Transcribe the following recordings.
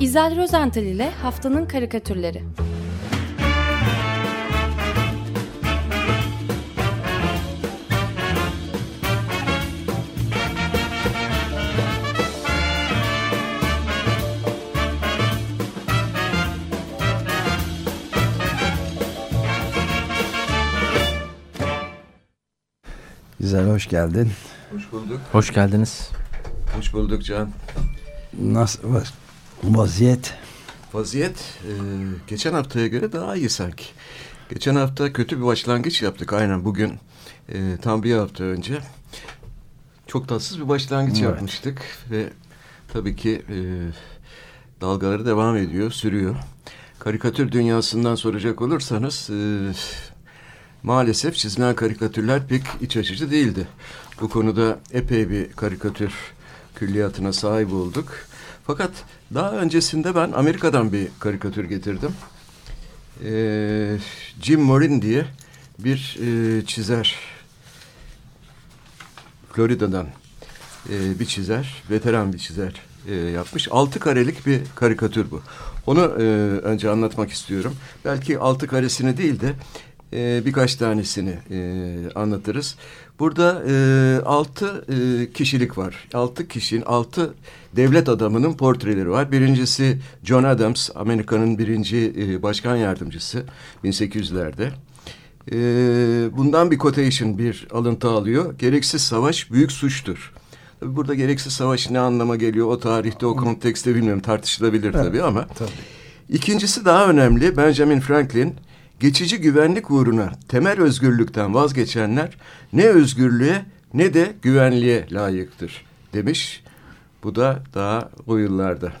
İzel Rozental ile Haftanın Karikatürleri Güzel hoş geldin. Hoş bulduk. Hoş geldiniz. Hoş bulduk Can. Nasıl var? Vaziyet. Vaziyet e, geçen haftaya göre daha iyi sanki. Geçen hafta kötü bir başlangıç yaptık aynen bugün e, tam bir hafta önce. Çok tatsız bir başlangıç Evet. yapmıştık ve tabii ki e, dalgaları devam ediyor, sürüyor. Karikatür dünyasından soracak olursanız e, maalesef çizilen karikatürler pek iç açıcı değildi. Bu konuda epey bir karikatür külliyatına sahip olduk. Fakat daha öncesinde ben Amerika'dan bir karikatür getirdim. Ee, Jim Morin diye bir e, çizer. Florida'dan e, bir çizer, veteran bir çizer e, yapmış. Altı karelik bir karikatür bu. Onu e, önce anlatmak istiyorum. Belki altı karesini değil de e, birkaç tanesini e, anlatırız. Burada e, altı e, kişilik var. Altı kişinin, altı devlet adamının portreleri var. Birincisi John Adams, Amerika'nın birinci e, başkan yardımcısı 1800'lerde. E, bundan bir quotation, bir alıntı alıyor. Gereksiz savaş büyük suçtur. Tabii burada gereksiz savaş ne anlama geliyor o tarihte, o kontekste bilmiyorum tartışılabilir Evet, tabii ama. Tabii. İkincisi daha önemli. Benjamin Franklin geçici güvenlik uğruna temel özgürlükten vazgeçenler ne özgürlüğe ne de güvenliğe layıktır demiş. Bu da daha o yıllarda.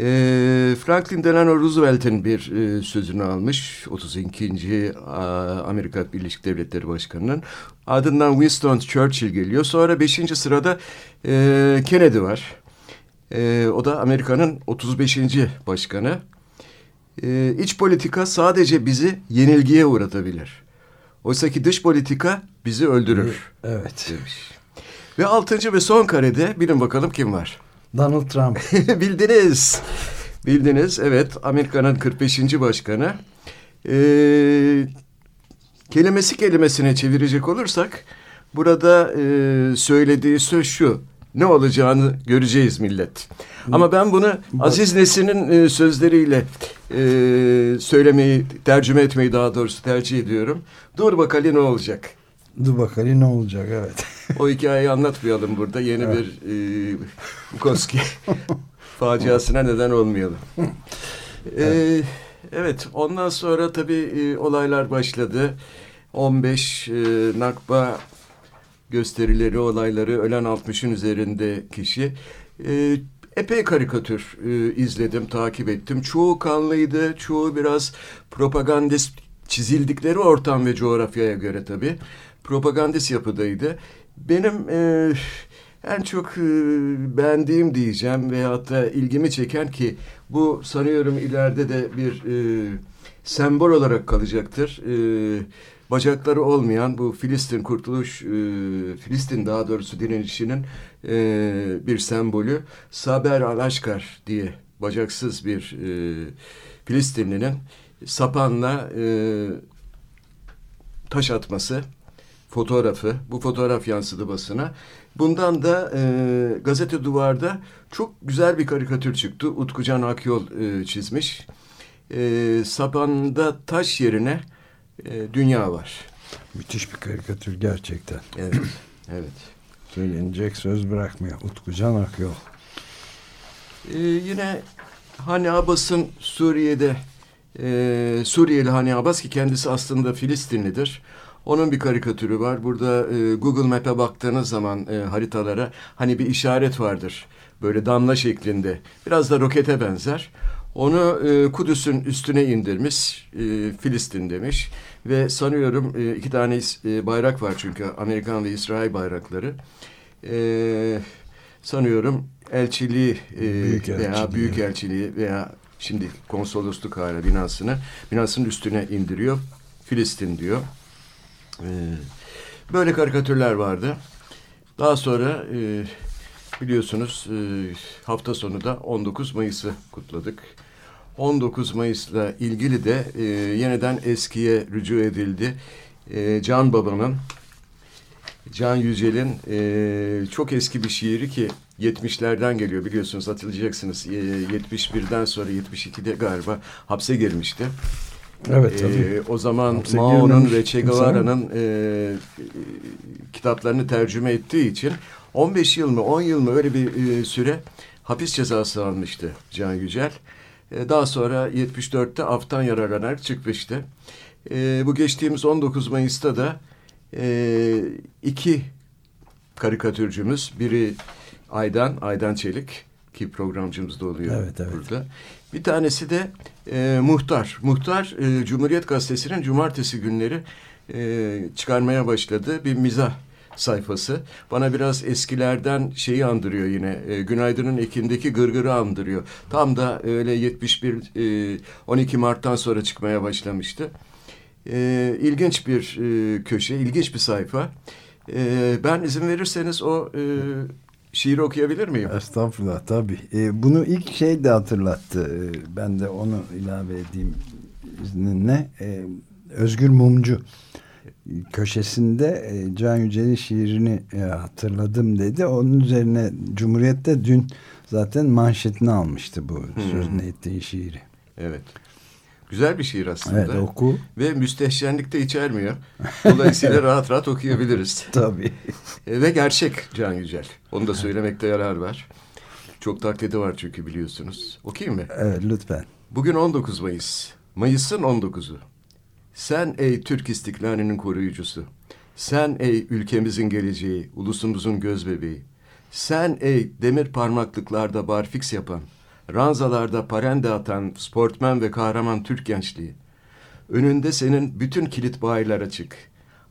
Ee, Franklin Delano Roosevelt'in bir e, sözünü almış. 32. a, Amerika Birleşik Devletleri Başkanı'nın. Ardından Winston Churchill geliyor. Sonra 5. sırada e, Kennedy var. E, o da Amerika'nın 35. başkanı. E, iç politika sadece bizi yenilgiye uğratabilir. Oysa ki dış politika bizi öldürür Evet. demiş. Ve altıncı ve son karede bilin bakalım kim var? Donald Trump. Bildiniz. Bildiniz. Evet. Amerika'nın 45. başkanı. Ee, kelimesi kelimesine çevirecek olursak burada e, söylediği söz şu. Ne olacağını göreceğiz millet. Ama ben bunu Aziz Nesin'in e, sözleriyle e, söylemeyi, tercüme etmeyi daha doğrusu tercih ediyorum. Dur bakalım ne olacak. Dur bakalım ne olacak evet. O hikayeyi anlatmayalım burada. Yeni Evet. bir e, Bukowski faciasına neden olmayalım. E, evet, ondan sonra tabii e, olaylar başladı. 15 e, Nakba gösterileri, olayları, ölen 60'ın üzerinde kişi. E, epey karikatür e, izledim, takip ettim. Çoğu kanlıydı, çoğu biraz propagandist çizildikleri ortam ve coğrafyaya göre tabii. Propagandist yapıdaydı. Benim e, en çok e, beğendiğim diyeceğim veyahut da ilgimi çeken ki bu sanıyorum ileride de bir e, sembol olarak kalacaktır. E, bacakları olmayan bu Filistin kurtuluş, e, Filistin daha doğrusu direnişinin e, bir sembolü Saber al-Aşkar diye bacaksız bir e, Filistinlinin sapanla e, taş atması fotoğrafı. Bu fotoğraf yansıdı basına. Bundan da e, gazete duvarda çok güzel bir karikatür çıktı. Utkucan Akyol e, çizmiş. E, sapanda taş yerine e, dünya var. Müthiş bir karikatür gerçekten. Evet. evet. Söylenecek söz bırakmıyor. Utkucan Akyol. E, yine Hani Abbas'ın Suriye'de e, Suriyeli Hani Abbas ki kendisi aslında Filistinlidir. Onun bir karikatürü var. Burada e, Google Map'e baktığınız zaman e, haritalara hani bir işaret vardır. Böyle damla şeklinde. Biraz da rokete benzer. Onu e, Kudüs'ün üstüne indirmiş. E, Filistin demiş. Ve sanıyorum e, iki tane e, bayrak var çünkü Amerikan ve İsrail bayrakları. E, sanıyorum elçiliği e, Büyük veya elçiliği. büyük elçiliği veya şimdi konsolosluk hala binasını binasının üstüne indiriyor. Filistin diyor. Ee, böyle karikatürler vardı. Daha sonra e, biliyorsunuz e, hafta sonu da 19 Mayıs'ı kutladık. 19 Mayıs'la ilgili de e, yeniden eskiye rücu edildi. E, Can Baba'nın, Can Yücel'in e, çok eski bir şiiri ki 70'lerden geliyor biliyorsunuz hatırlayacaksınız. E, 71'den sonra 72'de galiba hapse girmişti. Evet tabii. Ee, o zaman Mao'nun ve Che Guevara'nın e, kitaplarını tercüme ettiği için 15 yıl mı 10 yıl mı öyle bir e, süre hapis cezası almıştı Can Yücel. E, daha sonra 74'te aftan yararlanarak çıkmıştı. E, bu geçtiğimiz 19 Mayıs'ta da e, iki karikatürcümüz biri Aydan, Aydan Çelik ki programcımız da oluyor Evet, evet. burada. Bir tanesi de e, Muhtar. Muhtar e, Cumhuriyet Gazetesi'nin cumartesi günleri e, çıkarmaya başladığı bir mizah sayfası. Bana biraz eskilerden şeyi andırıyor yine. E, Günaydın'ın Ekim'deki gırgırı andırıyor. Tam da öyle 71 e, 12 Mart'tan sonra çıkmaya başlamıştı. E, ilginç bir e, köşe, ilginç bir sayfa. E, ben izin verirseniz o e, şiiri okuyabilir miyim? Estağfurullah tabii. E, bunu ilk şey de hatırlattı. E, ben de onu ilave edeyim izninle. E, Özgür Mumcu köşesinde e, Can Yücel'in şiirini e, hatırladım dedi. Onun üzerine Cumhuriyet'te dün zaten manşetini almıştı bu sözünü ettiği şiiri. Evet. Güzel bir şiir aslında. Evet oku. Ve müstehcenlik de içermiyor. Dolayısıyla rahat rahat okuyabiliriz. Tabii. E, ve gerçek Can Yücel. Onu da söylemekte yarar var. Çok taklidi var çünkü biliyorsunuz. Okuyayım mı? Evet lütfen. Bugün 19 Mayıs. Mayıs'ın 19'u. Sen ey Türk istiklalinin koruyucusu. Sen ey ülkemizin geleceği, ulusumuzun gözbebeği. Sen ey demir parmaklıklarda barfiks yapan, ranzalarda parende atan sportmen ve kahraman Türk gençliği. Önünde senin bütün kilit bayiler açık.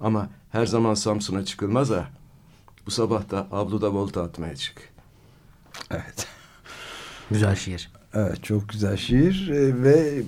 Ama her zaman Samsun'a çıkılmaz ha. Bu sabah da avluda volta atmaya çık. Evet. Güzel şiir. Evet çok güzel şiir e, ve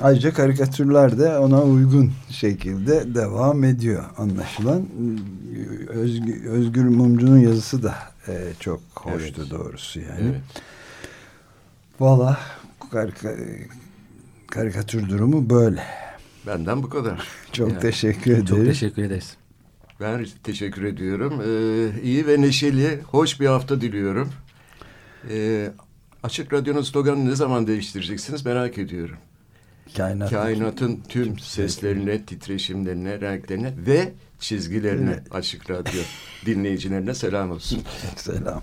ayrıca karikatürler de ona uygun şekilde devam ediyor anlaşılan. Özgür, Özgür Mumcu'nun yazısı da e, çok hoştu Evet. doğrusu yani. Evet. Valla karika, karikatür durumu böyle. Benden bu kadar. Çok Yani. teşekkür ederim. Çok teşekkür ederiz. Ben teşekkür ediyorum. Ee, iyi ve neşeli, hoş bir hafta diliyorum. Ee, Açık Radyo'nun sloganını ne zaman değiştireceksiniz merak ediyorum. Kainat. Kainatın tüm seslerine, titreşimlerine, renklerine ve çizgilerine Açık Radyo dinleyicilerine selam olsun. Selam.